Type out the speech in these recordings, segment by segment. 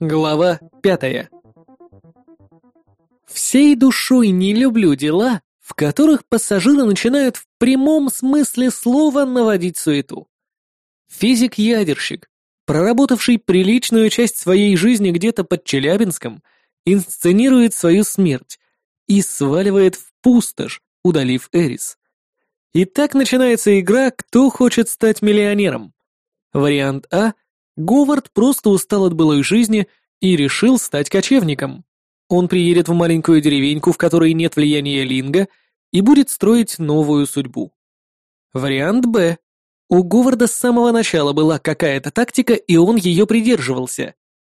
Глава пятая. Всей душой не люблю дела, в которых пассажиры начинают в прямом смысле слова наводить суету. Физик-ядерщик, проработавший приличную часть своей жизни где-то под Челябинском, инсценирует свою смерть и сваливает в пустошь, удалив Эрис. И так начинается игра «Кто хочет стать миллионером?». Вариант А – Говард просто устал от былой жизни и решил стать кочевником. Он приедет в маленькую деревеньку, в которой нет влияния Линга, и будет строить новую судьбу. Вариант Б. У Говарда с самого начала была какая-то тактика, и он ее придерживался.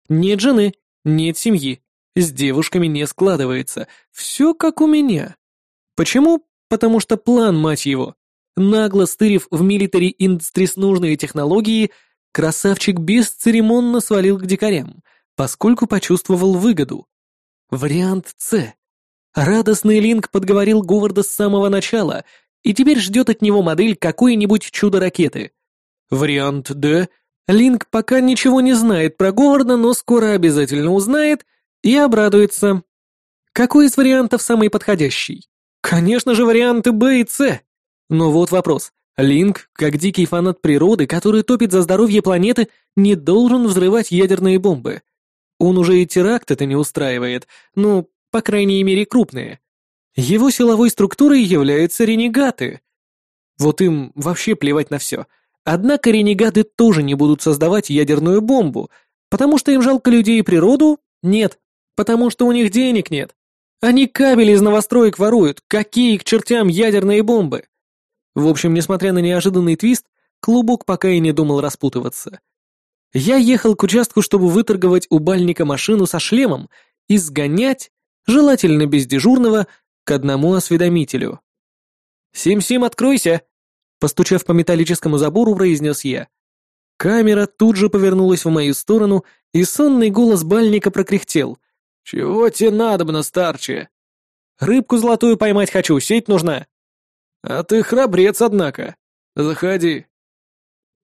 Нет жены, нет семьи, с девушками не складывается, все как у меня. Почему? Потому что план, мать его. Нагло стырив в Military Industries нужные технологии, красавчик бесцеремонно свалил к дикарям, поскольку почувствовал выгоду. Вариант С. Радостный Линк подговорил Говарда с самого начала и теперь ждет от него модель какой-нибудь чудо-ракеты. Вариант Д. Линк пока ничего не знает про Говарда, но скоро обязательно узнает и обрадуется. Какой из вариантов самый подходящий? Конечно же, варианты Б и С. Но вот вопрос. Линк, как дикий фанат природы, который топит за здоровье планеты, не должен взрывать ядерные бомбы. Он уже и теракт это не устраивает, ну, по крайней мере, крупные. Его силовой структурой являются ренегаты. Вот им вообще плевать на все. Однако ренегаты тоже не будут создавать ядерную бомбу, потому что им жалко людей и природу? Нет, потому что у них денег нет. Они кабели из новостроек воруют, какие к чертям ядерные бомбы? В общем, несмотря на неожиданный твист, клубок пока и не думал распутываться. Я ехал к участку, чтобы выторговать у бальника машину со шлемом и сгонять, желательно без дежурного, к одному осведомителю. «Сим-Сим, откройся!» Постучав по металлическому забору, произнес я. Камера тут же повернулась в мою сторону, и сонный голос бальника прокряхтел. «Чего тебе надобно, старче?» «Рыбку золотую поймать хочу, сеть нужна». «А ты храбрец, однако. Заходи».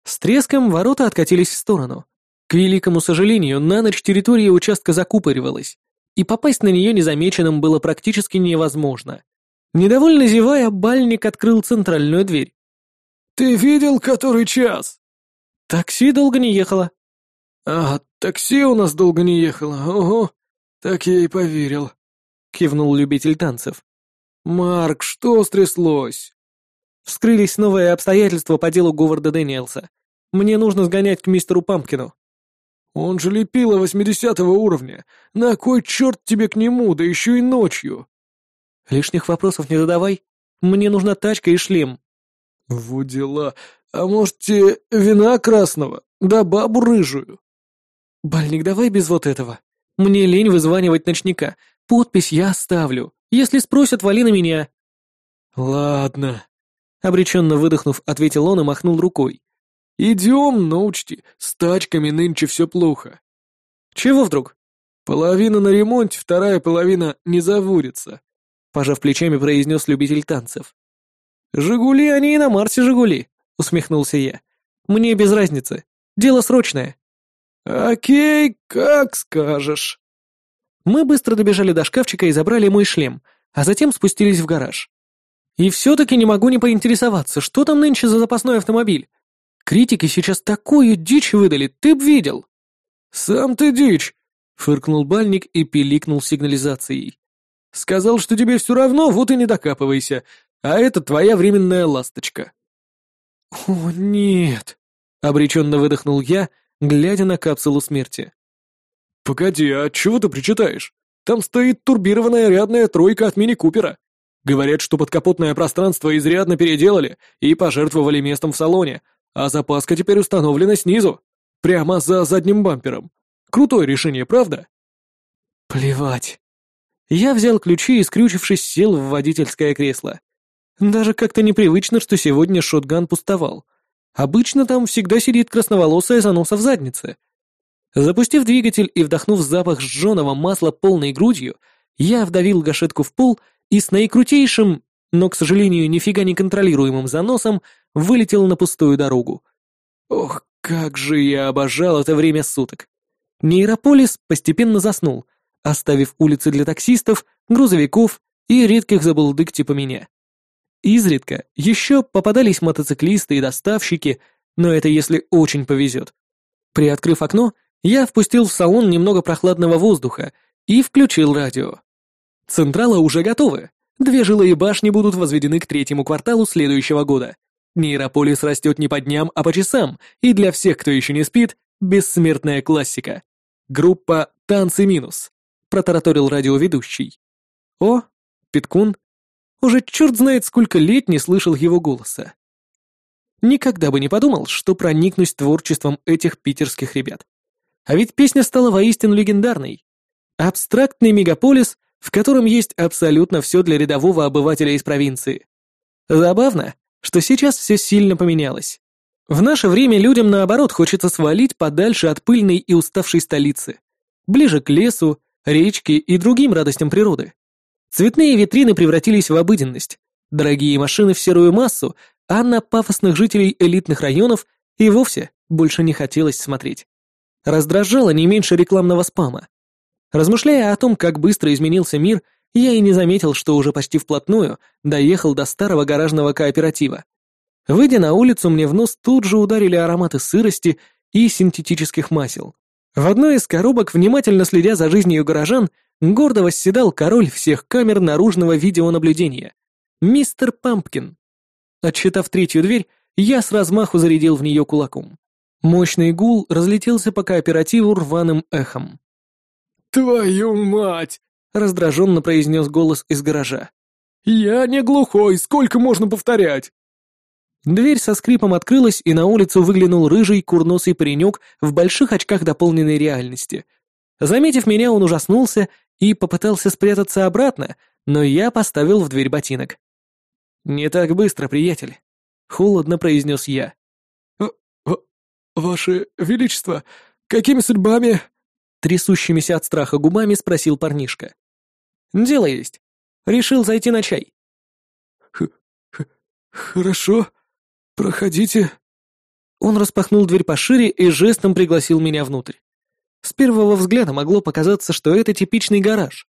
С треском ворота откатились в сторону. К великому сожалению, на ночь территория участка закупоривалась, и попасть на нее незамеченным было практически невозможно. Недовольно зевая, бальник открыл центральную дверь. «Ты видел, который час?» «Такси долго не ехало». «А, такси у нас долго не ехало, ого, так я и поверил», — кивнул любитель танцев. «Марк, что стряслось?» Вскрылись новые обстоятельства по делу Говарда Дэниелса. Мне нужно сгонять к мистеру Пампкину. Он же лепила восьмидесятого уровня. На кой черт тебе к нему, да еще и ночью? Лишних вопросов не задавай. Мне нужна тачка и шлем. Вот дела. А может, тебе вина красного? Да бабу рыжую. Бальник, давай без вот этого. Мне лень вызванивать ночника. Подпись я оставлю. Если спросят, вали на меня». «Ладно», — обреченно выдохнув, ответил он и махнул рукой. «Идем, но учти, с тачками нынче все плохо». «Чего вдруг?» «Половина на ремонте, вторая половина не заводится», — пожав плечами, произнес любитель танцев. «Жигули они и на Марсе Жигули», — усмехнулся я. «Мне без разницы. Дело срочное». «Окей, как скажешь». Мы быстро добежали до шкафчика и забрали мой шлем, а затем спустились в гараж. И все-таки не могу не поинтересоваться, что там нынче за запасной автомобиль. Критики сейчас такую дичь выдали, ты б видел. Сам ты дичь, фыркнул бальник и пиликнул сигнализацией. Сказал, что тебе все равно, вот и не докапывайся, а это твоя временная ласточка. О, нет, обреченно выдохнул я, глядя на капсулу смерти. «Погоди, а чего ты причитаешь? Там стоит турбированная рядная тройка от мини-купера. Говорят, что подкапотное пространство изрядно переделали и пожертвовали местом в салоне, а запаска теперь установлена снизу, прямо за задним бампером. Крутое решение, правда?» «Плевать». Я взял ключи и, скрючившись, сел в водительское кресло. Даже как-то непривычно, что сегодня шотган пустовал. Обычно там всегда сидит красноволосая заноса в заднице. Запустив двигатель и вдохнув запах сжженного масла полной грудью, я вдавил гашетку в пол и с наикрутейшим, но, к сожалению, нифига не контролируемым заносом вылетел на пустую дорогу. Ох, как же я обожал это время суток! Нейрополис постепенно заснул, оставив улицы для таксистов, грузовиков и редких забулдык типа меня. Изредка еще попадались мотоциклисты и доставщики, но это если очень повезет. Приоткрыв окно, я впустил в салон немного прохладного воздуха и включил радио. Централа уже готовы. Две жилые башни будут возведены к третьему кварталу следующего года. Нейрополис растет не по дням, а по часам, и для всех, кто еще не спит, бессмертная классика. Группа «Танцы минус», протараторил радиоведущий. О, Питкун. Уже черт знает сколько лет не слышал его голоса. Никогда бы не подумал, что проникнусь творчеством этих питерских ребят. А ведь песня стала воистину легендарной. Абстрактный мегаполис, в котором есть абсолютно все для рядового обывателя из провинции. Забавно, что сейчас все сильно поменялось. В наше время людям, наоборот, хочется свалить подальше от пыльной и уставшей столицы, ближе к лесу, речке и другим радостям природы. Цветные витрины превратились в обыденность, дорогие машины в серую массу, а на пафосных жителей элитных районов и вовсе больше не хотелось смотреть. Раздражало не меньше рекламного спама. Размышляя о том, как быстро изменился мир, я и не заметил, что уже почти вплотную доехал до старого гаражного кооператива. Выйдя на улицу, мне в нос тут же ударили ароматы сырости и синтетических масел. В одной из коробок, внимательно следя за жизнью горожан, гордо восседал король всех камер наружного видеонаблюдения — мистер Пампкин. Отсчитав третью дверь, я с размаху зарядил в нее кулаком. Мощный гул разлетелся по кооперативу рваным эхом. «Твою мать!» — раздраженно произнес голос из гаража. «Я не глухой, сколько можно повторять?» Дверь со скрипом открылась, и на улицу выглянул рыжий курносый паренек в больших очках дополненной реальности. Заметив меня, он ужаснулся и попытался спрятаться обратно, но я поставил в дверь ботинок. «Не так быстро, приятель», — холодно произнес я. «Ваше Величество, какими судьбами?» Трясущимися от страха губами спросил парнишка. «Дело есть. Решил зайти на чай». Х -х «Хорошо. Проходите». Он распахнул дверь пошире и жестом пригласил меня внутрь. С первого взгляда могло показаться, что это типичный гараж.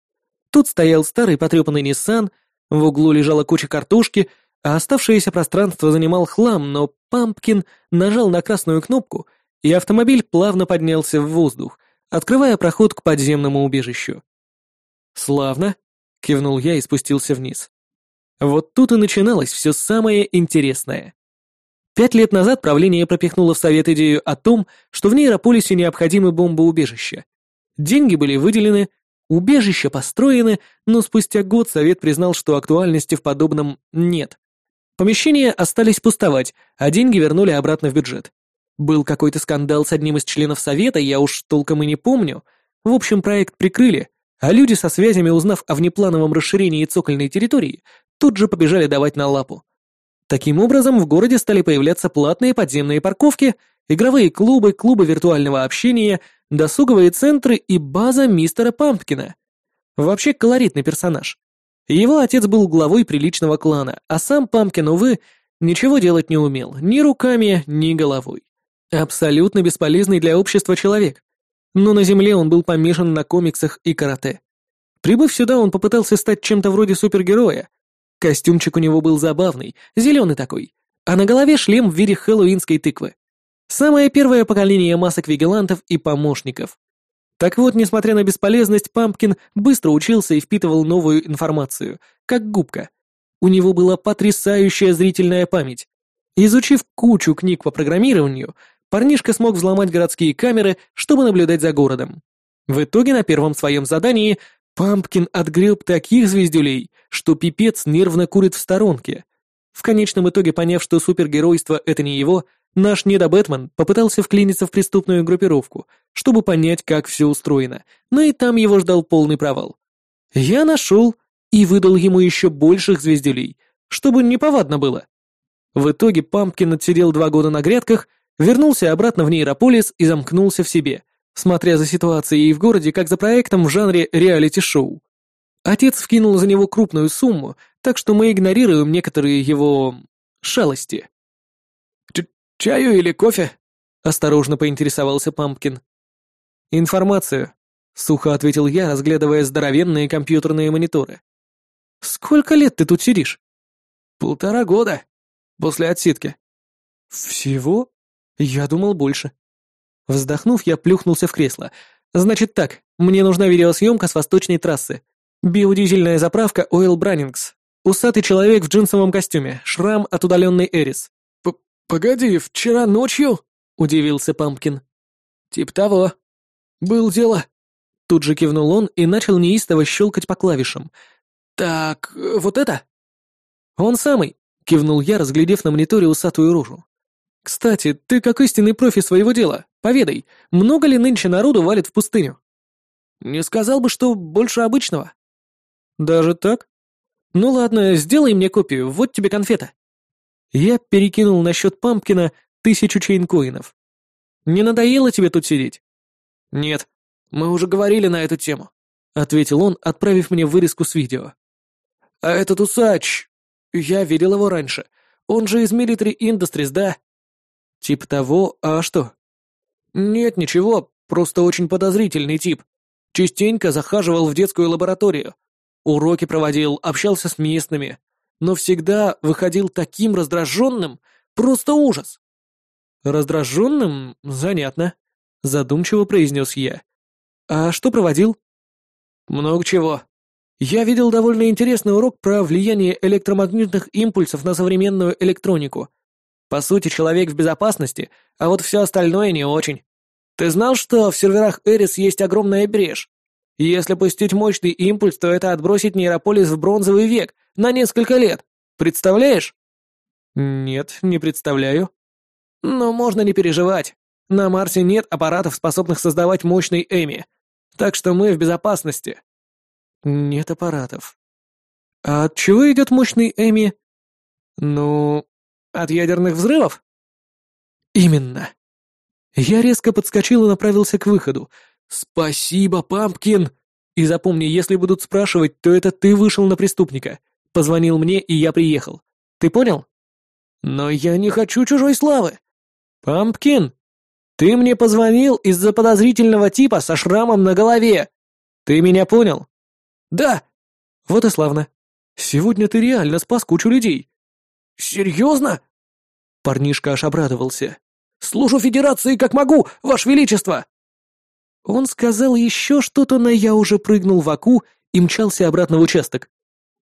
Тут стоял старый потрепанный Nissan, в углу лежала куча картошки, а оставшееся пространство занимал хлам, но Пампкин нажал на красную кнопку, и автомобиль плавно поднялся в воздух, открывая проход к подземному убежищу. «Славно», — кивнул я и спустился вниз. Вот тут и начиналось все самое интересное. Пять лет назад правление пропихнуло в Совет идею о том, что в нейрополисе необходимы бомбоубежища. Деньги были выделены, Убежища построены, но спустя год Совет признал, что актуальности в подобном нет. Помещения остались пустовать, а деньги вернули обратно в бюджет. Был какой-то скандал с одним из членов Совета, я уж толком и не помню. В общем, проект прикрыли, а люди со связями, узнав о внеплановом расширении цокольной территории, тут же побежали давать на лапу. Таким образом, в городе стали появляться платные подземные парковки, игровые клубы, клубы виртуального общения, досуговые центры и база мистера Пампкина. Вообще колоритный персонаж. Его отец был главой приличного клана, а сам Пампкин, увы, ничего делать не умел, ни руками, ни головой. Абсолютно бесполезный для общества человек. Но на Земле он был помешан на комиксах и карате. Прибыв сюда, он попытался стать чем-то вроде супергероя. Костюмчик у него был забавный, зеленый такой, а на голове шлем в виде хэллоуинской тыквы. Самое первое поколение масок-вигилантов и помощников. Так вот, несмотря на бесполезность, Пампкин быстро учился и впитывал новую информацию, как губка. У него была потрясающая зрительная память. Изучив кучу книг по программированию, парнишка смог взломать городские камеры, чтобы наблюдать за городом. В итоге на первом своем задании Пампкин отгреб таких звездюлей, что пипец нервно курит в сторонке. В конечном итоге, поняв, что супергеройство — это не его, Наш недобэтмен попытался вклиниться в преступную группировку, чтобы понять, как все устроено, но и там его ждал полный провал. Я нашел и выдал ему еще больших звездюлей, чтобы неповадно было. В итоге Пампкин отсидел два года на грядках, вернулся обратно в нейрополис и замкнулся в себе, смотря за ситуацией в городе как за проектом в жанре реалити-шоу. Отец вкинул за него крупную сумму, так что мы игнорируем некоторые его... шалости. «Чаю или кофе?» — осторожно поинтересовался Пампкин. «Информацию», — сухо ответил я, разглядывая здоровенные компьютерные мониторы. «Сколько лет ты тут сидишь?» «Полтора года. После отсидки». «Всего? Я думал больше». Вздохнув, я плюхнулся в кресло. «Значит так, мне нужна видеосъемка с восточной трассы. Биодизельная заправка Oil Brannings. Усатый человек в джинсовом костюме, шрам от удаленной Эрис». «Погоди, вчера ночью?» — удивился Пампкин. «Тип того. Был дело». Тут же кивнул он и начал неистово щелкать по клавишам. «Так, вот это?» «Он самый», — кивнул я, разглядев на мониторе усатую рожу. «Кстати, ты как истинный профи своего дела, поведай, много ли нынче народу валит в пустыню?» «Не сказал бы, что больше обычного». «Даже так? Ну ладно, сделай мне копию, вот тебе конфета». Я перекинул на счет Пампкина тысячу чейнкоинов. «Не надоело тебе тут сидеть?» «Нет, мы уже говорили на эту тему», — ответил он, отправив мне вырезку с видео. «А этот усач... Я видел его раньше. Он же из Military Industries, да?» «Тип того, а что?» «Нет, ничего, просто очень подозрительный тип. Частенько захаживал в детскую лабораторию. Уроки проводил, общался с местными. Но всегда выходил таким раздраженным, просто ужас». «Раздраженным? Занятно», — задумчиво произнес я. «А что проводил?» «Много чего. Я видел довольно интересный урок про влияние электромагнитных импульсов на современную электронику. По сути, человек в безопасности, а вот все остальное не очень. Ты знал, что в серверах Эрис есть огромная брешь? Если пустить мощный импульс, то это отбросит нейрополис в бронзовый век на несколько лет. Представляешь? Нет, не представляю. Но можно не переживать. На Марсе нет аппаратов, способных создавать мощный Эми. Так что мы в безопасности. Нет аппаратов. А от чего идет мощный Эми? Ну, от ядерных взрывов? Именно. Я резко подскочил и направился к выходу. Спасибо, Пампкин! И запомни, если будут спрашивать, то это ты вышел на преступника. Позвонил мне, и я приехал. Ты понял? Но я не хочу чужой славы. Пампкин, ты мне позвонил из-за подозрительного типа со шрамом на голове. Ты меня понял? «Да!» «Вот и славно. Сегодня ты реально спас кучу людей». «Серьезно?» Парнишка аж обрадовался. «Служу Федерации как могу, Ваше Величество!» Он сказал еще что-то, но я уже прыгнул в Аку и мчался обратно в участок.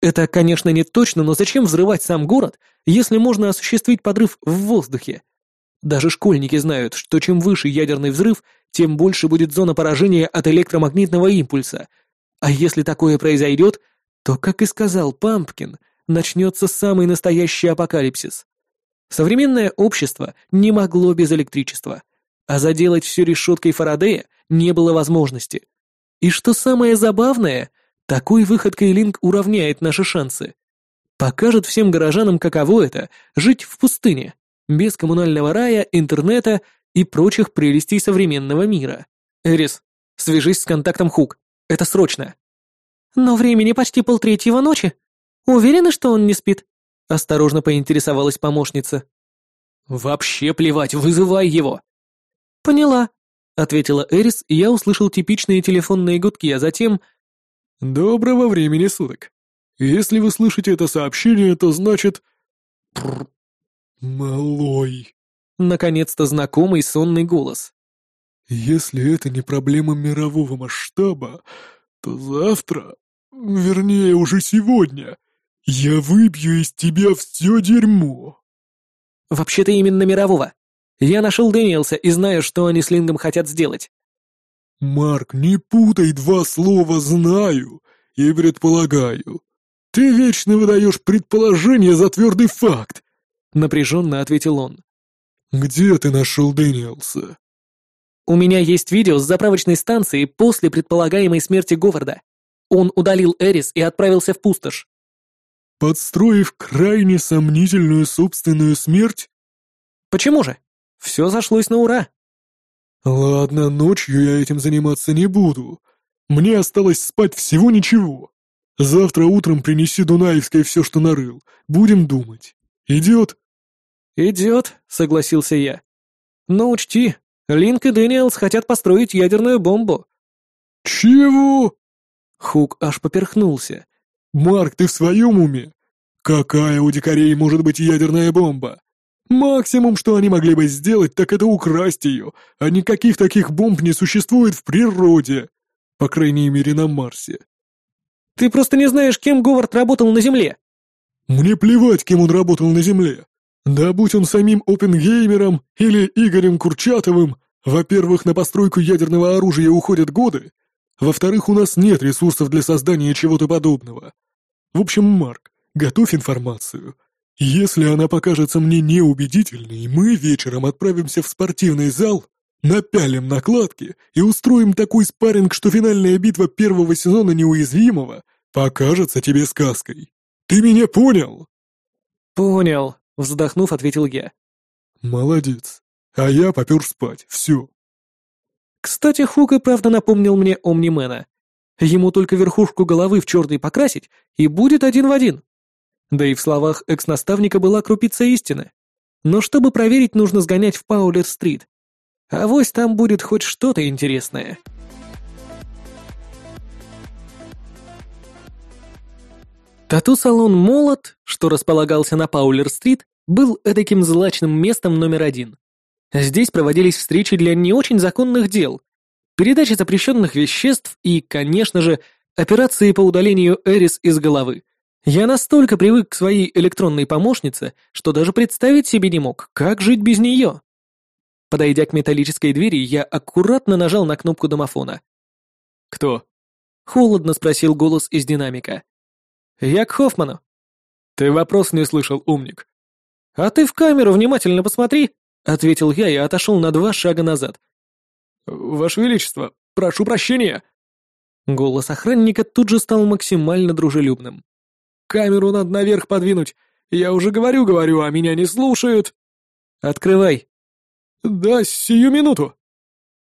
Это, конечно, не точно, но зачем взрывать сам город, если можно осуществить подрыв в воздухе? Даже школьники знают, что чем выше ядерный взрыв, тем больше будет зона поражения от электромагнитного импульса — а если такое произойдет, то, как и сказал Пампкин, начнется самый настоящий апокалипсис. Современное общество не могло без электричества, а заделать все решеткой Фарадея не было возможности. И что самое забавное, такой выходкой Линк уравняет наши шансы. Покажет всем горожанам, каково это — жить в пустыне, без коммунального рая, интернета и прочих прелестей современного мира. Эрис, свяжись с контактом Хук. Это срочно. Но времени почти полтретьего ночи. Уверены, что он не спит? Осторожно поинтересовалась помощница. Вообще плевать, вызывай его. Поняла, ответила Эрис, и я услышал типичные телефонные гудки, а затем... Доброго времени суток. Если вы слышите это сообщение, то значит... Малой. Наконец-то знакомый сонный голос. Если это не проблема мирового масштаба, то завтра, вернее уже сегодня, я выбью из тебя все дерьмо. Вообще-то именно мирового. Я нашел Дэниелса и знаю, что они с Лингом хотят сделать. Марк, не путай два слова «знаю» и «предполагаю». Ты вечно выдаешь предположение за твердый факт, напряженно ответил он. Где ты нашел Дэниелса? У меня есть видео с заправочной станции после предполагаемой смерти Говарда. Он удалил Эрис и отправился в пустошь. Подстроив крайне сомнительную собственную смерть? Почему же? Все зашлось на ура. Ладно, ночью я этим заниматься не буду. Мне осталось спать всего ничего. Завтра утром принеси Дунаевской все, что нарыл. Будем думать. Идет? Идет, согласился я. Но учти, Линк и Дэниелс хотят построить ядерную бомбу». «Чего?» Хук аж поперхнулся. «Марк, ты в своем уме? Какая у дикарей может быть ядерная бомба? Максимум, что они могли бы сделать, так это украсть ее, а никаких таких бомб не существует в природе. По крайней мере, на Марсе. Ты просто не знаешь, кем Говард работал на Земле. Мне плевать, кем он работал на Земле. Да будь он самим Опенгеймером или Игорем Курчатовым, во-первых, на постройку ядерного оружия уходят годы, во-вторых, у нас нет ресурсов для создания чего-то подобного. В общем, Марк, готовь информацию. Если она покажется мне неубедительной, мы вечером отправимся в спортивный зал, напялим накладки и устроим такой спарринг, что финальная битва первого сезона «Неуязвимого» покажется тебе сказкой. Ты меня понял?» «Понял», — вздохнув, ответил я. «Молодец. А я попер спать. Все». Кстати, Хук и правда напомнил мне Омнимена. Ему только верхушку головы в черный покрасить, и будет один в один. Да и в словах экс-наставника была крупица истины. Но чтобы проверить, нужно сгонять в Паулер-стрит. А вось там будет хоть что-то интересное. Тату-салон «Молот», что располагался на Паулер-стрит, был эдаким злачным местом номер один. Здесь проводились встречи для не очень законных дел, передачи запрещенных веществ и, конечно же, операции по удалению Эрис из головы. Я настолько привык к своей электронной помощнице, что даже представить себе не мог, как жить без нее. Подойдя к металлической двери, я аккуратно нажал на кнопку домофона. «Кто?» — холодно спросил голос из динамика. «Я к Хоффману». «Ты вопрос не слышал, умник». «А ты в камеру внимательно посмотри», — ответил я и отошел на два шага назад. «Ваше Величество, прошу прощения!» Голос охранника тут же стал максимально дружелюбным. «Камеру надо наверх подвинуть. Я уже говорю-говорю, а меня не слушают!» «Открывай!» «Да, сию минуту!»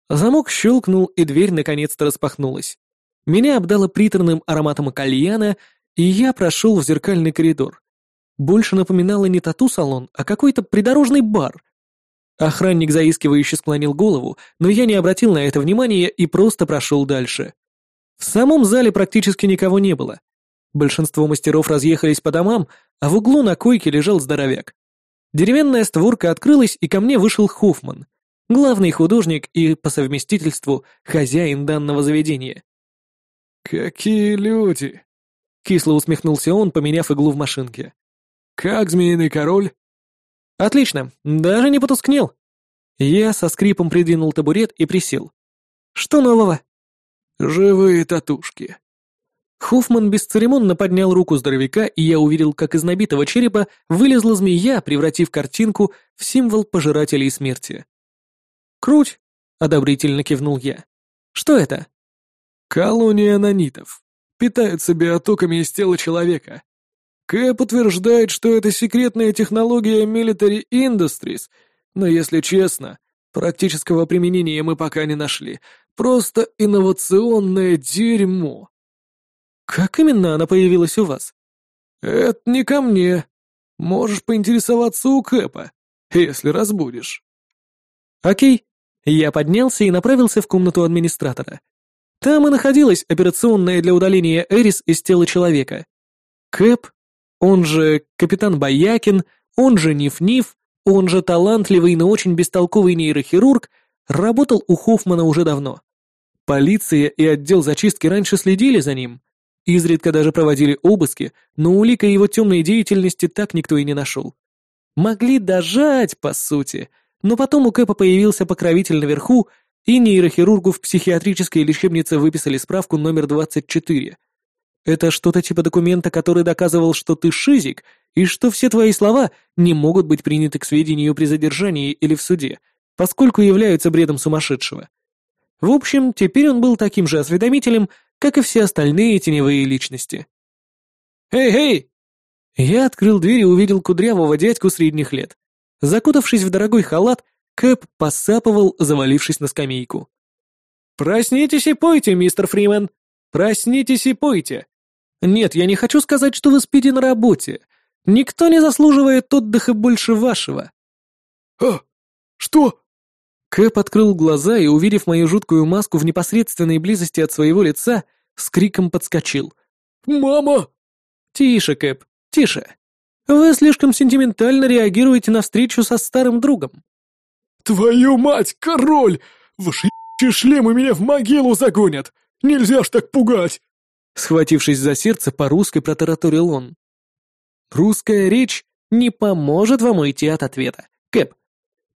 Замок щелкнул, и дверь наконец-то распахнулась. Меня обдало приторным ароматом кальяна, и я прошел в зеркальный коридор. Больше напоминало не тату-салон, а какой-то придорожный бар — Охранник заискивающе склонил голову, но я не обратил на это внимания и просто прошел дальше. В самом зале практически никого не было. Большинство мастеров разъехались по домам, а в углу на койке лежал здоровяк. Деревянная створка открылась, и ко мне вышел Хоффман, главный художник и, по совместительству, хозяин данного заведения. «Какие люди!» — кисло усмехнулся он, поменяв иглу в машинке. «Как змеиный король?» «Отлично, даже не потускнел». Я со скрипом придвинул табурет и присел. «Что нового?» «Живые татушки». Хоффман бесцеремонно поднял руку здоровяка, и я увидел, как из набитого черепа вылезла змея, превратив картинку в символ пожирателей смерти. «Круть!» — одобрительно кивнул я. «Что это?» «Колония нанитов. Питаются биотоками из тела человека. Кэп утверждает, что это секретная технология Military Industries, но, если честно, практического применения мы пока не нашли. Просто инновационное дерьмо. Как именно она появилась у вас? Это не ко мне. Можешь поинтересоваться у Кэпа, если разбудишь. Окей. Я поднялся и направился в комнату администратора. Там и находилась операционная для удаления Эрис из тела человека. Кэп он же капитан Боякин, он же Ниф-Ниф, он же талантливый, но очень бестолковый нейрохирург, работал у Хоффмана уже давно. Полиция и отдел зачистки раньше следили за ним. Изредка даже проводили обыски, но улика его темной деятельности так никто и не нашел. Могли дожать, по сути, но потом у Кэпа появился покровитель наверху, и нейрохирургу в психиатрической лечебнице выписали справку номер 24, это что-то типа документа, который доказывал, что ты шизик, и что все твои слова не могут быть приняты к сведению при задержании или в суде, поскольку являются бредом сумасшедшего. В общем, теперь он был таким же осведомителем, как и все остальные теневые личности. «Эй-эй!» Я открыл дверь и увидел кудрявого дядьку средних лет. Закутавшись в дорогой халат, Кэп посапывал, завалившись на скамейку. «Проснитесь и пойте, мистер Фримен! Проснитесь и пойте! Нет, я не хочу сказать, что вы спите на работе. Никто не заслуживает отдыха больше вашего. А, что? Кэп открыл глаза и, увидев мою жуткую маску в непосредственной близости от своего лица, с криком подскочил. «Мама!» «Тише, Кэп, тише. Вы слишком сентиментально реагируете на встречу со старым другом». «Твою мать, король! Ваши шлемы меня в могилу загонят! Нельзя ж так пугать!» Схватившись за сердце, по-русски протараторил он. «Русская речь не поможет вам уйти от ответа, Кэп.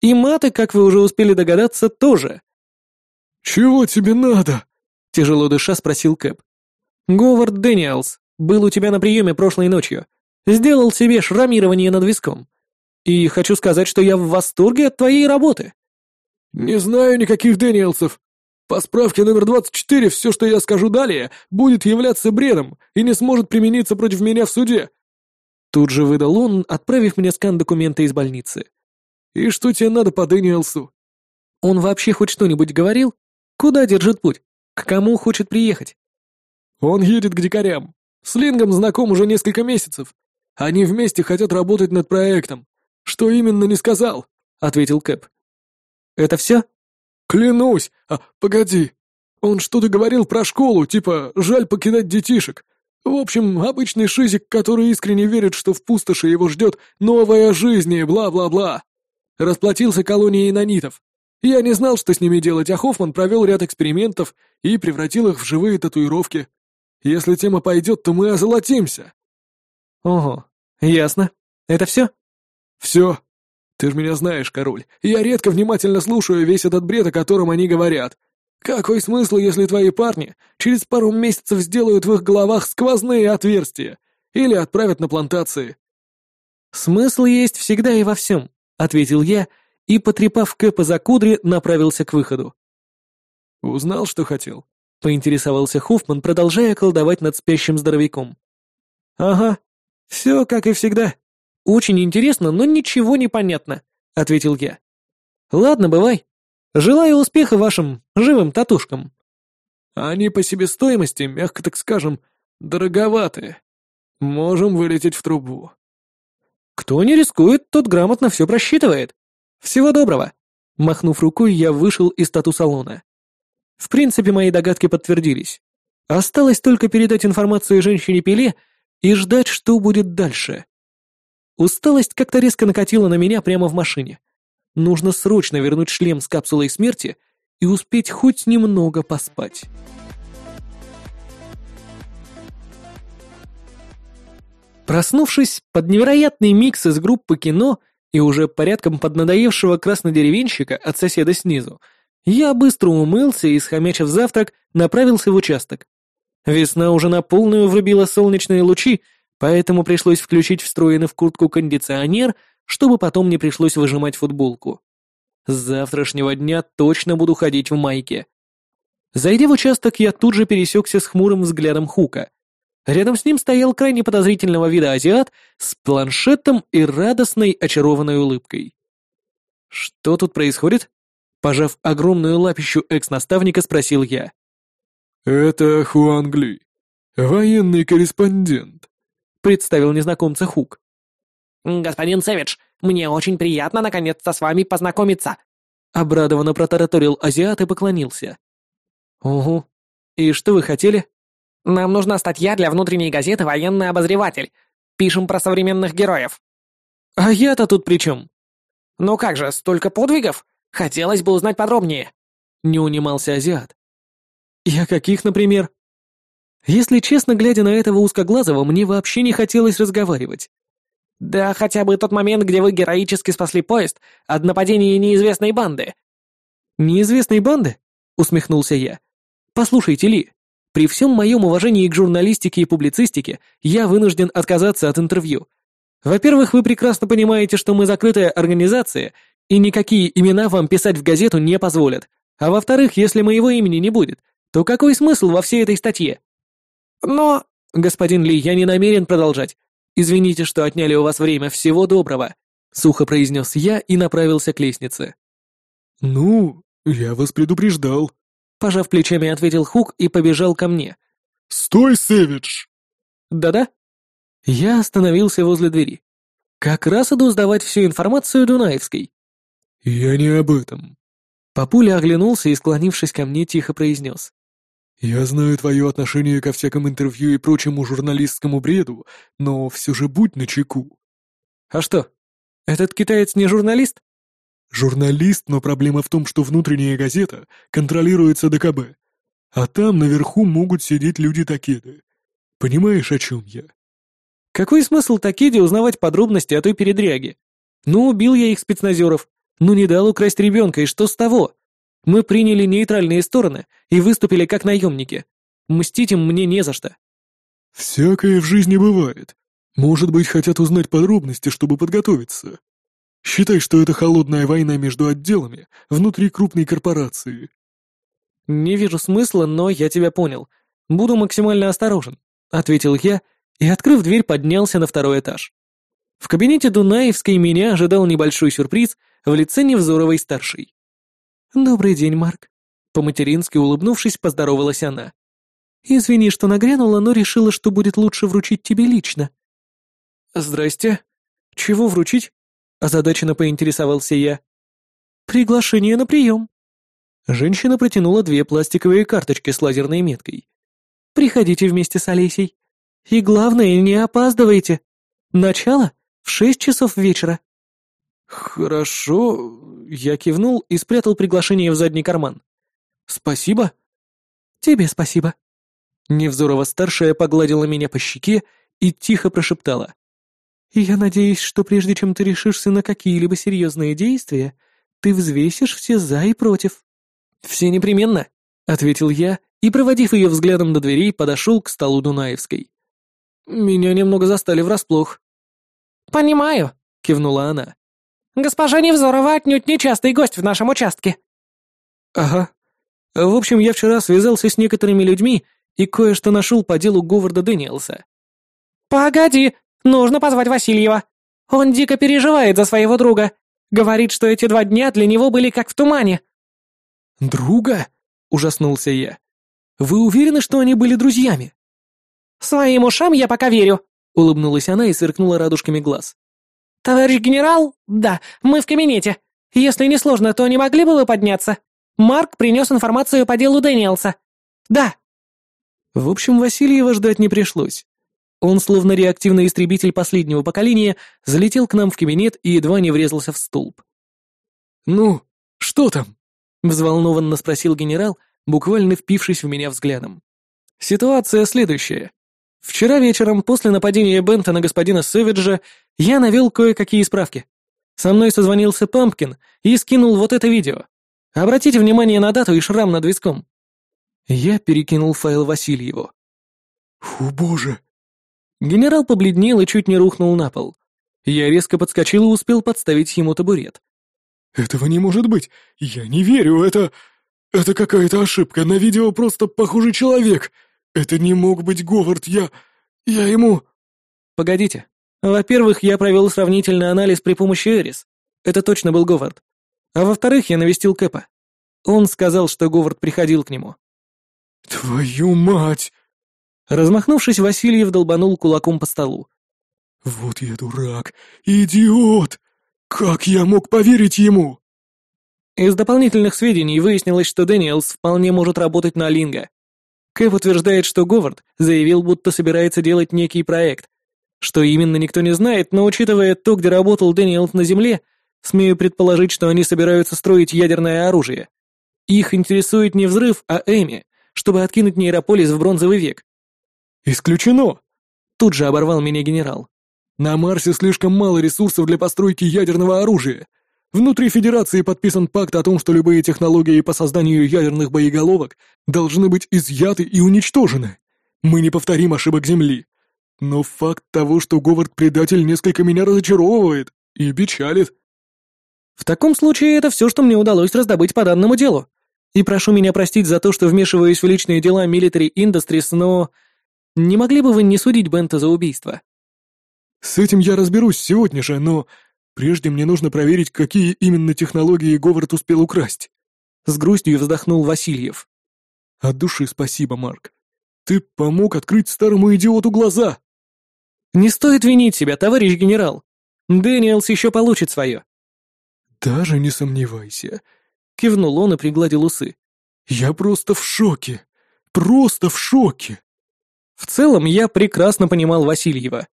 И маты, как вы уже успели догадаться, тоже». «Чего тебе надо?» — тяжело дыша спросил Кэп. «Говард Дэниелс был у тебя на приеме прошлой ночью. Сделал себе шрамирование над виском. И хочу сказать, что я в восторге от твоей работы». «Не знаю никаких Дэниелсов. По справке номер 24 все, что я скажу далее, будет являться бредом и не сможет примениться против меня в суде». Тут же выдал он, отправив мне скан документа из больницы. «И что тебе надо по Дэниелсу?» «Он вообще хоть что-нибудь говорил? Куда держит путь? К кому хочет приехать?» «Он едет к дикарям. С Лингом знаком уже несколько месяцев. Они вместе хотят работать над проектом. Что именно не сказал?» — ответил Кэп. «Это все?» «Клянусь! А, погоди! Он что-то говорил про школу, типа «жаль покидать детишек». В общем, обычный шизик, который искренне верит, что в пустоши его ждет новая жизнь и бла-бла-бла. Расплатился колонией нанитов. Я не знал, что с ними делать, а Хоффман провел ряд экспериментов и превратил их в живые татуировки. Если тема пойдет, то мы озолотимся. Ого, ясно. Это все? Все. Ты ж меня знаешь, король. Я редко внимательно слушаю весь этот бред, о котором они говорят. Какой смысл, если твои парни через пару месяцев сделают в их головах сквозные отверстия или отправят на плантации? Смысл есть всегда и во всем, ответил я и, потрепав Кэпа за кудри, направился к выходу. Узнал, что хотел? Поинтересовался Хоффман, продолжая колдовать над спящим здоровяком. Ага, все как и всегда. «Очень интересно, но ничего не понятно», — ответил я. «Ладно, бывай. Желаю успеха вашим живым татушкам». «Они по себестоимости, мягко так скажем, дороговатые. Можем вылететь в трубу». «Кто не рискует, тот грамотно все просчитывает. Всего доброго». Махнув рукой, я вышел из тату-салона. В принципе, мои догадки подтвердились. Осталось только передать информацию женщине Пеле и ждать, что будет дальше. Усталость как-то резко накатила на меня прямо в машине. Нужно срочно вернуть шлем с капсулой смерти и успеть хоть немного поспать. Проснувшись под невероятный микс из группы кино и уже порядком поднадоевшего краснодеревенщика от соседа снизу, я быстро умылся и, схомячив завтрак, направился в участок. Весна уже на полную врубила солнечные лучи, поэтому пришлось включить встроенный в куртку кондиционер, чтобы потом не пришлось выжимать футболку. С завтрашнего дня точно буду ходить в майке. Зайдя в участок, я тут же пересекся с хмурым взглядом Хука. Рядом с ним стоял крайне подозрительного вида азиат с планшетом и радостной очарованной улыбкой. «Что тут происходит?» Пожав огромную лапищу экс-наставника, спросил я. «Это Хуангли, военный корреспондент», представил незнакомца Хук. «Господин Сэвидж, мне очень приятно наконец-то с вами познакомиться!» Обрадованно протараторил азиат и поклонился. «Угу. И что вы хотели?» «Нам нужна статья для внутренней газеты «Военный обозреватель». Пишем про современных героев». «А я-то тут при чем?» «Ну как же, столько подвигов? Хотелось бы узнать подробнее». Не унимался азиат. «Я каких, например?» Если честно, глядя на этого узкоглазого, мне вообще не хотелось разговаривать. «Да хотя бы тот момент, где вы героически спасли поезд от нападения неизвестной банды». «Неизвестной банды?» — усмехнулся я. «Послушайте, Ли, при всем моем уважении к журналистике и публицистике я вынужден отказаться от интервью. Во-первых, вы прекрасно понимаете, что мы закрытая организация, и никакие имена вам писать в газету не позволят. А во-вторых, если моего имени не будет, то какой смысл во всей этой статье? Но... Господин Ли, я не намерен продолжать. Извините, что отняли у вас время. Всего доброго. Сухо произнес я и направился к лестнице. «Ну, я вас предупреждал», — пожав плечами, ответил Хук и побежал ко мне. «Стой, Сэвидж!» «Да-да?» Я остановился возле двери. Как раз иду сдавать всю информацию Дунаевской. «Я не об этом. Папуля оглянулся и, склонившись ко мне, тихо произнес. «Я знаю твое отношение ко всякому интервью и прочему журналистскому бреду, но все же будь начеку». «А что, этот китаец не журналист?» «Журналист, но проблема в том, что внутренняя газета контролируется ДКБ, а там наверху могут сидеть люди Такеды. Понимаешь, о чем я?» «Какой смысл Такеде узнавать подробности о той передряге? Ну, убил я их спецназеров, ну не дал украсть ребенка, и что с того? Мы приняли нейтральные стороны и выступили как наемники. Мстить им мне не за что». «Всякое в жизни бывает. Может быть, хотят узнать подробности, чтобы подготовиться. Считай, что это холодная война между отделами внутри крупной корпорации». «Не вижу смысла, но я тебя понял. Буду максимально осторожен», — ответил я и, открыв дверь, поднялся на второй этаж. В кабинете Дунаевской меня ожидал небольшой сюрприз в лице Невзоровой-старшей. «Добрый день, Марк», — по-матерински улыбнувшись, поздоровалась она. «Извини, что нагрянула, но решила, что будет лучше вручить тебе лично». «Здрасте. Чего вручить?» — озадаченно поинтересовался я. «Приглашение на прием». Женщина протянула две пластиковые карточки с лазерной меткой. «Приходите вместе с Олесей. И главное, не опаздывайте. Начало в шесть часов вечера». «Хорошо», — я кивнул и спрятал приглашение в задний карман. «Спасибо». «Тебе спасибо». Невзорова-старшая погладила меня по щеке и тихо прошептала. «Я надеюсь, что прежде чем ты решишься на какие-либо серьезные действия, ты взвесишь все «за» и «против». «Все непременно», — ответил я и, проводив ее взглядом до дверей, подошел к столу Дунаевской. Меня немного застали врасплох. «Понимаю», — кивнула она. «Госпожа Невзорова отнюдь нечастый гость в нашем участке». «Ага. В общем, я вчера связался с некоторыми людьми и кое-что нашел по делу Говарда Дэниелса». «Погоди, нужно позвать Васильева. Он дико переживает за своего друга. Говорит, что эти два дня для него были как в тумане». «Друга?» — ужаснулся я. «Вы уверены, что они были друзьями?» «Своим ушам я пока верю», — улыбнулась она и сверкнула радужками глаз. «Товарищ генерал? Да, мы в кабинете. Если не сложно, то не могли бы вы подняться? Марк принес информацию по делу Дэниелса. Да». В общем, Васильева ждать не пришлось. Он, словно реактивный истребитель последнего поколения, залетел к нам в кабинет и едва не врезался в столб. «Ну, что там?» — взволнованно спросил генерал, буквально впившись в меня взглядом. «Ситуация следующая. Вчера вечером, после нападения Бента на господина Сэвиджа, я навел кое-какие справки. Со мной созвонился Пампкин и скинул вот это видео. Обратите внимание на дату и шрам над виском. Я перекинул файл Васильеву. «Фу, боже!» Генерал побледнел и чуть не рухнул на пол. Я резко подскочил и успел подставить ему табурет. «Этого не может быть! Я не верю, это... Это какая-то ошибка, на видео просто похожий человек! Это не мог быть Говард, я... Я ему...» «Погодите. Во-первых, я провел сравнительный анализ при помощи Эрис. Это точно был Говард. А во-вторых, я навестил Кэпа. Он сказал, что Говард приходил к нему». «Твою мать!» Размахнувшись, Васильев долбанул кулаком по столу. «Вот я дурак! Идиот! Как я мог поверить ему?» Из дополнительных сведений выяснилось, что Дэниелс вполне может работать на Линга. Кэп утверждает, что Говард заявил, будто собирается делать некий проект. Что именно, никто не знает, но учитывая то, где работал Дэниелс на Земле, смею предположить, что они собираются строить ядерное оружие. Их интересует не взрыв, а Эми, чтобы откинуть нейрополис в бронзовый век. «Исключено!» Тут же оборвал меня генерал. «На Марсе слишком мало ресурсов для постройки ядерного оружия. Внутри Федерации подписан пакт о том, что любые технологии по созданию ядерных боеголовок должны быть изъяты и уничтожены. Мы не повторим ошибок Земли. Но факт того, что Говард предатель, несколько меня разочаровывает и печалит. В таком случае это все, что мне удалось раздобыть по данному делу. И прошу меня простить за то, что вмешиваюсь в личные дела Military Industries, но... Не могли бы вы не судить Бента за убийство? С этим я разберусь сегодня же, но Прежде мне нужно проверить, какие именно технологии Говард успел украсть. С грустью вздохнул Васильев. От души спасибо, Марк. Ты помог открыть старому идиоту глаза. Не стоит винить себя, товарищ генерал. Дэниелс еще получит свое. Даже не сомневайся. — кивнул он и пригладил усы. «Я просто в шоке! Просто в шоке!» В целом, я прекрасно понимал Васильева.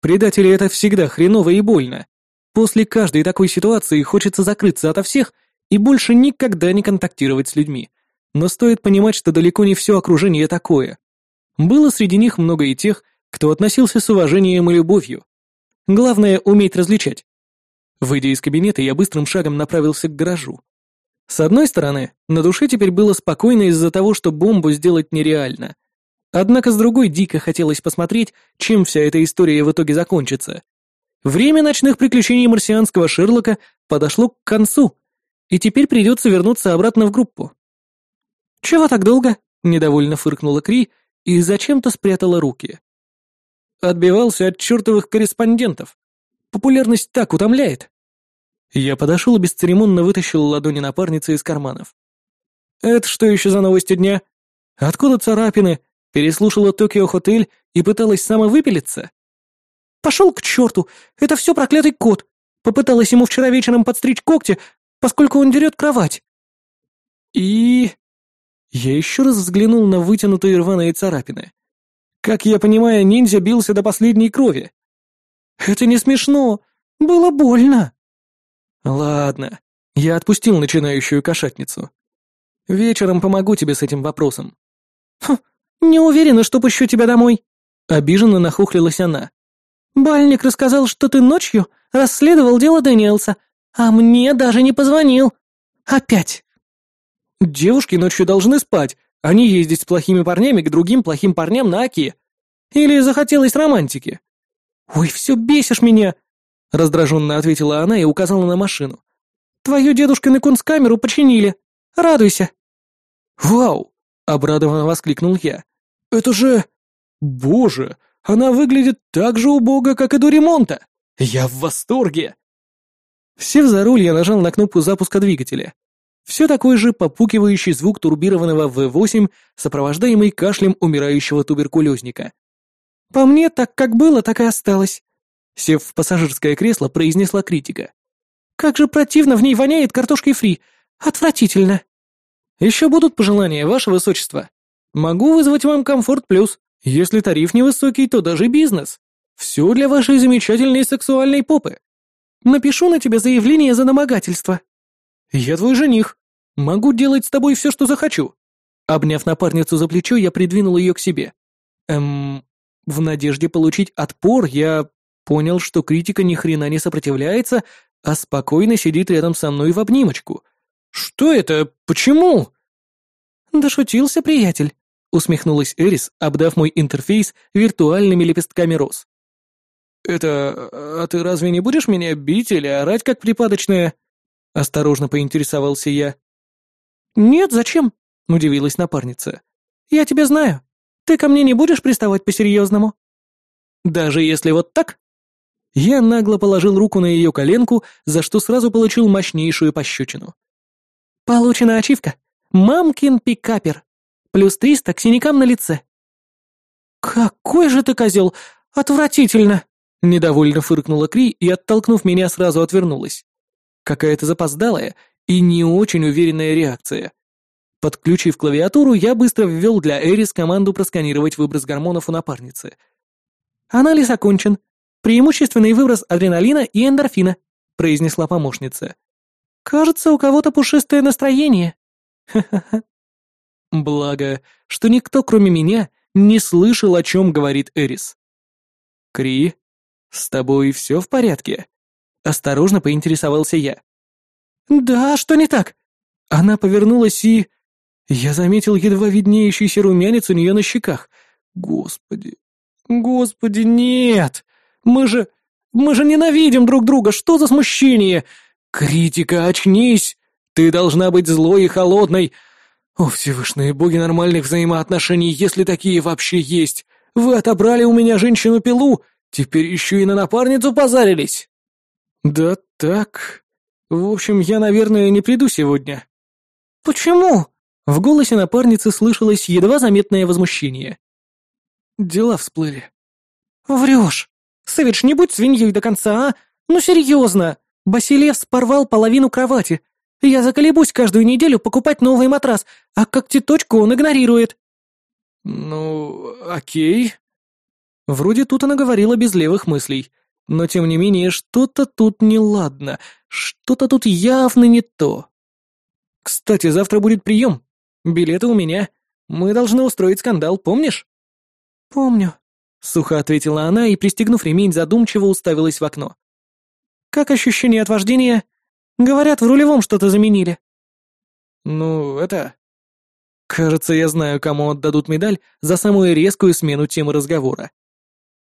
Предатели — это всегда хреново и больно. После каждой такой ситуации хочется закрыться ото всех и больше никогда не контактировать с людьми. Но стоит понимать, что далеко не все окружение такое. Было среди них много и тех, кто относился с уважением и любовью. Главное — уметь различать. Выйдя из кабинета, я быстрым шагом направился к гаражу. С одной стороны, на душе теперь было спокойно из-за того, что бомбу сделать нереально. Однако с другой дико хотелось посмотреть, чем вся эта история в итоге закончится. Время ночных приключений марсианского Шерлока подошло к концу, и теперь придется вернуться обратно в группу. «Чего так долго?» — недовольно фыркнула Кри и зачем-то спрятала руки. Отбивался от чертовых корреспондентов. Популярность так утомляет. Я подошел и бесцеремонно вытащил ладони напарницы из карманов. «Это что еще за новости дня? Откуда царапины? Переслушала Токио Хотель и пыталась самовыпилиться?» «Пошел к черту! Это все проклятый кот! Попыталась ему вчера вечером подстричь когти, поскольку он дерет кровать». «И...» Я еще раз взглянул на вытянутые рваные царапины. Как я понимаю, ниндзя бился до последней крови. «Это не смешно! Было больно!» «Ладно, я отпустил начинающую кошатницу. Вечером помогу тебе с этим вопросом». «Хм, не уверена, что пущу тебя домой», — обиженно нахухлилась она. «Бальник рассказал, что ты ночью расследовал дело Дэниелса, а мне даже не позвонил. Опять». «Девушки ночью должны спать, а не ездить с плохими парнями к другим плохим парням на оке. Или захотелось романтики?» «Ой, все бесишь меня!» — раздраженно ответила она и указала на машину. «Твою дедушкину кунсткамеру починили. Радуйся!» «Вау!» — обрадованно воскликнул я. «Это же... Боже, она выглядит так же убого, как и до ремонта! Я в восторге!» Сев за руль, я нажал на кнопку запуска двигателя. Все такой же попукивающий звук турбированного В8, сопровождаемый кашлем умирающего туберкулезника. «По мне, так как было, так и осталось», Сев в пассажирское кресло, произнесла критика. «Как же противно в ней воняет картошкой фри! Отвратительно!» «Еще будут пожелания, ваше высочество. Могу вызвать вам комфорт плюс. Если тариф невысокий, то даже бизнес. Все для вашей замечательной сексуальной попы. Напишу на тебя заявление за домогательство. Я твой жених. Могу делать с тобой все, что захочу». Обняв напарницу за плечо, я придвинул ее к себе. Эм, в надежде получить отпор я Понял, что критика ни хрена не сопротивляется, а спокойно сидит рядом со мной в обнимочку. Что это? Почему? Да шутился, приятель, усмехнулась Эрис, обдав мой интерфейс виртуальными лепестками роз. Это... а ты разве не будешь меня бить или орать как припадочная? Осторожно поинтересовался я. Нет, зачем? Удивилась напарница. Я тебя знаю. Ты ко мне не будешь приставать по-серьезному? Даже если вот так? Я нагло положил руку на ее коленку, за что сразу получил мощнейшую пощечину. «Получена ачивка. Мамкин пикапер. Плюс триста к синякам на лице». «Какой же ты козел! Отвратительно!» Недовольно фыркнула Кри и, оттолкнув меня, сразу отвернулась. Какая-то запоздалая и не очень уверенная реакция. Подключив клавиатуру, я быстро ввел для Эрис команду просканировать выброс гормонов у напарницы. Анализ окончен. Преимущественный выброс адреналина и эндорфина», — произнесла помощница. «Кажется, у кого-то пушистое настроение». Ха-ха-ха. Благо, что никто, кроме меня, не слышал, о чем говорит Эрис. «Кри, с тобой все в порядке?» Осторожно поинтересовался я. «Да, что не так?» Она повернулась и... Я заметил едва виднеющийся румянец у нее на щеках. Господи, господи, нет! Мы же... мы же ненавидим друг друга, что за смущение? Критика, очнись! Ты должна быть злой и холодной. О, Всевышние боги нормальных взаимоотношений, если такие вообще есть. Вы отобрали у меня женщину-пилу, теперь еще и на напарницу позарились. Да так. В общем, я, наверное, не приду сегодня. Почему? В голосе напарницы слышалось едва заметное возмущение. Дела всплыли. Врешь. Сэвидж, не будь свиньей до конца, а? Ну серьезно. Басилевс порвал половину кровати. Я заколебусь каждую неделю покупать новый матрас, а когтеточку он игнорирует». «Ну, окей». Вроде тут она говорила без левых мыслей, но тем не менее что-то тут неладно, что-то тут явно не то. «Кстати, завтра будет прием. Билеты у меня. Мы должны устроить скандал, помнишь?» «Помню», — сухо ответила она и, пристегнув ремень, задумчиво уставилась в окно. «Как ощущение от вождения? Говорят, в рулевом что-то заменили». «Ну, это...» Кажется, я знаю, кому отдадут медаль за самую резкую смену темы разговора.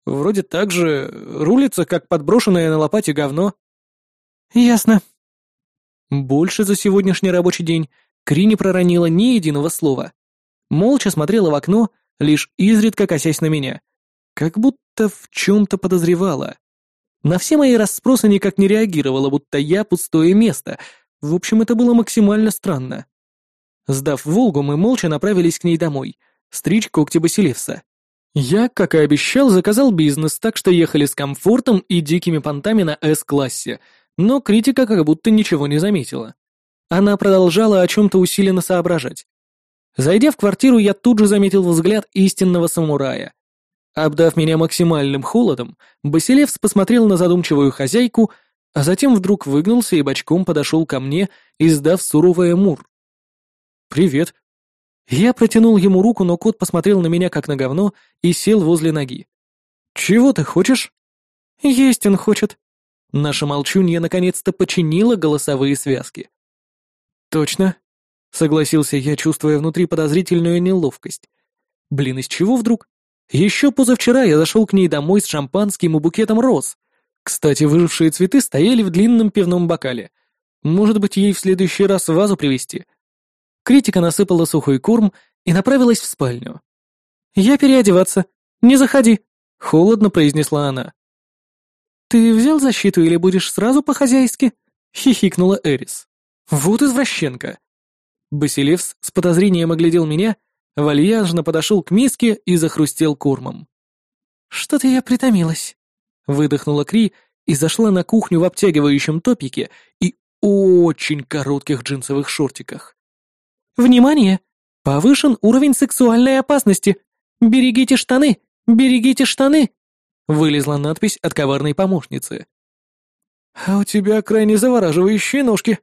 Вроде так же рулится, как подброшенное на лопате говно. Ясно. Больше за сегодняшний рабочий день Кри не проронила ни единого слова. Молча смотрела в окно, лишь изредка косясь на меня. Как будто в чем-то подозревала. На все мои расспросы никак не реагировала, будто я пустое место. В общем, это было максимально странно. Сдав Волгу, мы молча направились к ней домой, стричь когти Басилевса. Я, как и обещал, заказал бизнес, так что ехали с комфортом и дикими понтами на С-классе, но критика как будто ничего не заметила. Она продолжала о чем-то усиленно соображать. Зайдя в квартиру, я тут же заметил взгляд истинного самурая. Обдав меня максимальным холодом, Басилевс посмотрел на задумчивую хозяйку, а затем вдруг выгнулся и бочком подошел ко мне, издав суровое мур. «Привет», я протянул ему руку, но кот посмотрел на меня как на говно и сел возле ноги. «Чего ты хочешь?» «Есть он хочет». Наша молчунья наконец-то починила голосовые связки. «Точно», — согласился я, чувствуя внутри подозрительную неловкость. «Блин, из чего вдруг? Еще позавчера я зашел к ней домой с шампанским и букетом роз. Кстати, выжившие цветы стояли в длинном пивном бокале. Может быть, ей в следующий раз вазу привезти?» Критика насыпала сухой корм и направилась в спальню. «Я переодеваться. Не заходи», — холодно произнесла она. «Ты взял защиту или будешь сразу по-хозяйски?» — хихикнула Эрис. «Вот извращенка». Басилевс с подозрением оглядел меня, вальяжно подошел к миске и захрустел кормом. «Что-то я притомилась», — выдохнула Кри и зашла на кухню в обтягивающем топике и очень коротких джинсовых шортиках. Внимание! Повышен уровень сексуальной опасности. Берегите штаны! Берегите штаны!» Вылезла надпись от коварной помощницы. «А у тебя крайне завораживающие ножки!»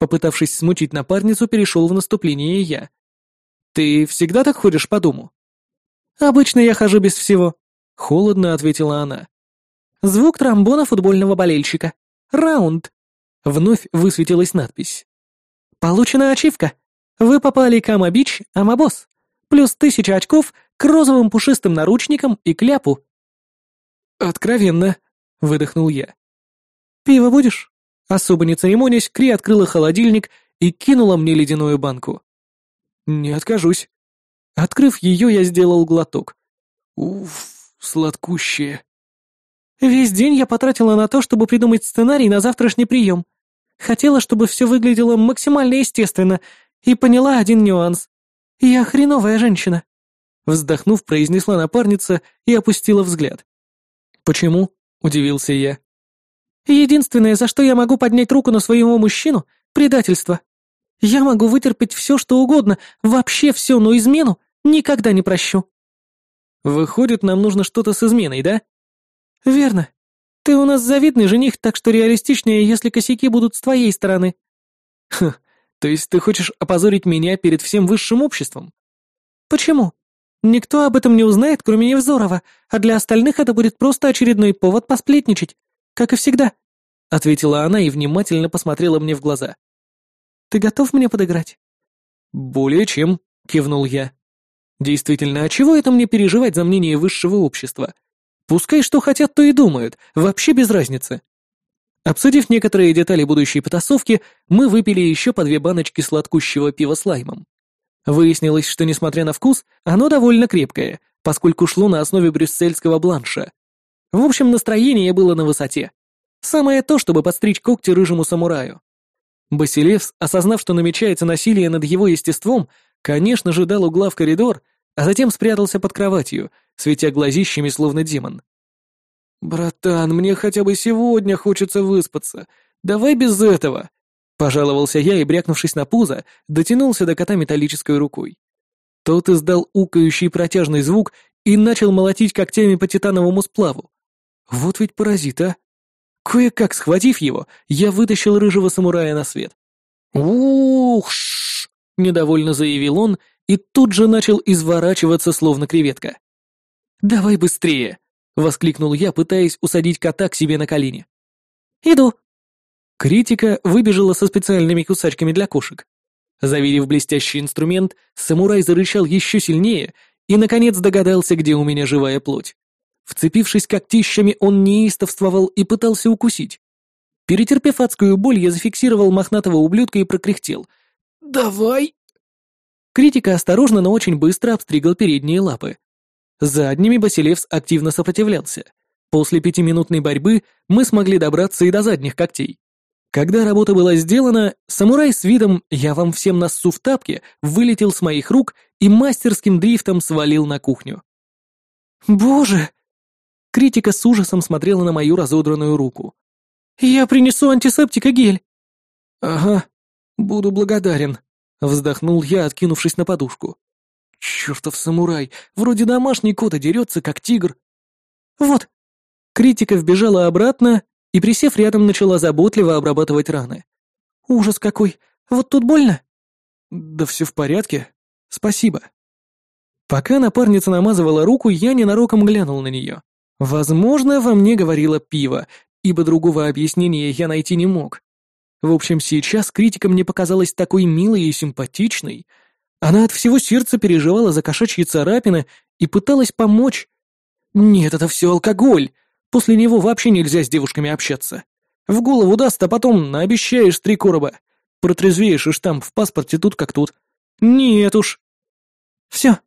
Попытавшись смутить напарницу, перешел в наступление я. «Ты всегда так ходишь по дому?» «Обычно я хожу без всего», — холодно ответила она. «Звук тромбона футбольного болельщика. Раунд». Вновь высветилась надпись. «Получена ачивка. Вы попали к Ама-Бич, Ама-Босс. Плюс тысяча очков к розовым пушистым наручникам и кляпу». «Откровенно», — выдохнул я. «Пиво будешь?» Особо не церемонясь, Кри открыла холодильник и кинула мне ледяную банку. «Не откажусь». Открыв ее, я сделал глоток. Уф, сладкущее. Весь день я потратила на то, чтобы придумать сценарий на завтрашний прием. Хотела, чтобы все выглядело максимально естественно, и поняла один нюанс. Я хреновая женщина. Вздохнув, произнесла напарница и опустила взгляд. «Почему?» — удивился я. «Единственное, за что я могу поднять руку на своего мужчину — предательство. Я могу вытерпеть все, что угодно, вообще все, но измену никогда не прощу». «Выходит, нам нужно что-то с изменой, да?» «Верно. Ты у нас завидный жених, так что реалистичнее, если косяки будут с твоей стороны». «Хм, то есть ты хочешь опозорить меня перед всем высшим обществом? Почему? Никто об этом не узнает, кроме Невзорова, а для остальных это будет просто очередной повод посплетничать, как и всегда», — ответила она и внимательно посмотрела мне в глаза. «Ты готов мне подыграть?» «Более чем», — кивнул я. «Действительно, а чего это мне переживать за мнение высшего общества? Пускай что хотят, то и думают, вообще без разницы. Обсудив некоторые детали будущей потасовки, мы выпили еще по две баночки сладкущего пива с лаймом. Выяснилось, что, несмотря на вкус, оно довольно крепкое, поскольку шло на основе брюссельского бланша. В общем, настроение было на высоте. Самое то, чтобы подстричь когти рыжему самураю. Басилевс, осознав, что намечается насилие над его естеством, конечно же, дал угла в коридор, а затем спрятался под кроватью, светя глазищами, словно демон. «Братан, мне хотя бы сегодня хочется выспаться. Давай без этого!» Пожаловался я и, брякнувшись на пузо, дотянулся до кота металлической рукой. Тот издал укающий протяжный звук и начал молотить когтями по титановому сплаву. Вот ведь паразит, а! Кое-как схватив его, я вытащил рыжего самурая на свет. ух ш недовольно заявил он и тут же начал изворачиваться, словно креветка. «Давай быстрее!» — воскликнул я, пытаясь усадить кота к себе на колени. «Иду!» Критика выбежала со специальными кусачками для кошек. Завидев блестящий инструмент, самурай зарычал еще сильнее и, наконец, догадался, где у меня живая плоть. Вцепившись когтищами, он неистовствовал и пытался укусить. Перетерпев адскую боль, я зафиксировал мохнатого ублюдка и прокряхтел. «Давай!» Критика осторожно, но очень быстро обстригал передние лапы. Задними Басилевс активно сопротивлялся. После пятиминутной борьбы мы смогли добраться и до задних когтей. Когда работа была сделана, самурай с видом «я вам всем нассу в тапке» вылетел с моих рук и мастерским дрифтом свалил на кухню. «Боже!» Критика с ужасом смотрела на мою разодранную руку. «Я принесу антисептик и гель». «Ага, буду благодарен», — вздохнул я, откинувшись на подушку. «Чертов самурай, вроде домашний кот, а как тигр». «Вот». Критика вбежала обратно и, присев рядом, начала заботливо обрабатывать раны. «Ужас какой! Вот тут больно?» «Да все в порядке. Спасибо». Пока напарница намазывала руку, я ненароком глянул на нее. Возможно, во мне говорило пиво, ибо другого объяснения я найти не мог. В общем, сейчас критика мне показалась такой милой и симпатичной. Она от всего сердца переживала за кошачьи царапины и пыталась помочь. Нет, это все алкоголь. После него вообще нельзя с девушками общаться. В голову даст, а потом наобещаешь три короба. Протрезвеешь и штамп в паспорте тут как тут. Нет уж. Все.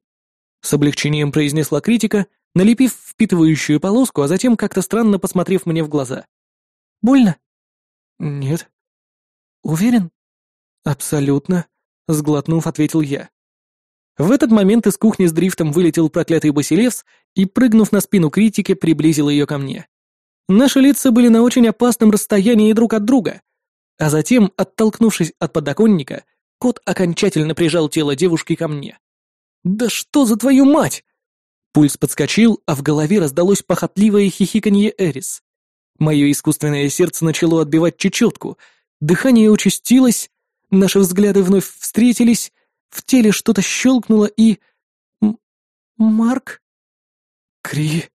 С облегчением произнесла критика, налепив впитывающую полоску, а затем как-то странно посмотрев мне в глаза. «Больно?» «Нет». «Уверен?» «Абсолютно», — сглотнув, ответил я. В этот момент из кухни с дрифтом вылетел проклятый Басилевс и, прыгнув на спину критики, приблизил ее ко мне. Наши лица были на очень опасном расстоянии друг от друга, а затем, оттолкнувшись от подоконника, кот окончательно прижал тело девушки ко мне. «Да что за твою мать!» Пульс подскочил, а в голове раздалось похотливое хихиканье Эрис. Мое искусственное сердце начало отбивать чечетку, дыхание участилось, наши взгляды вновь встретились, в теле что-то щелкнуло и... Марк? Кри...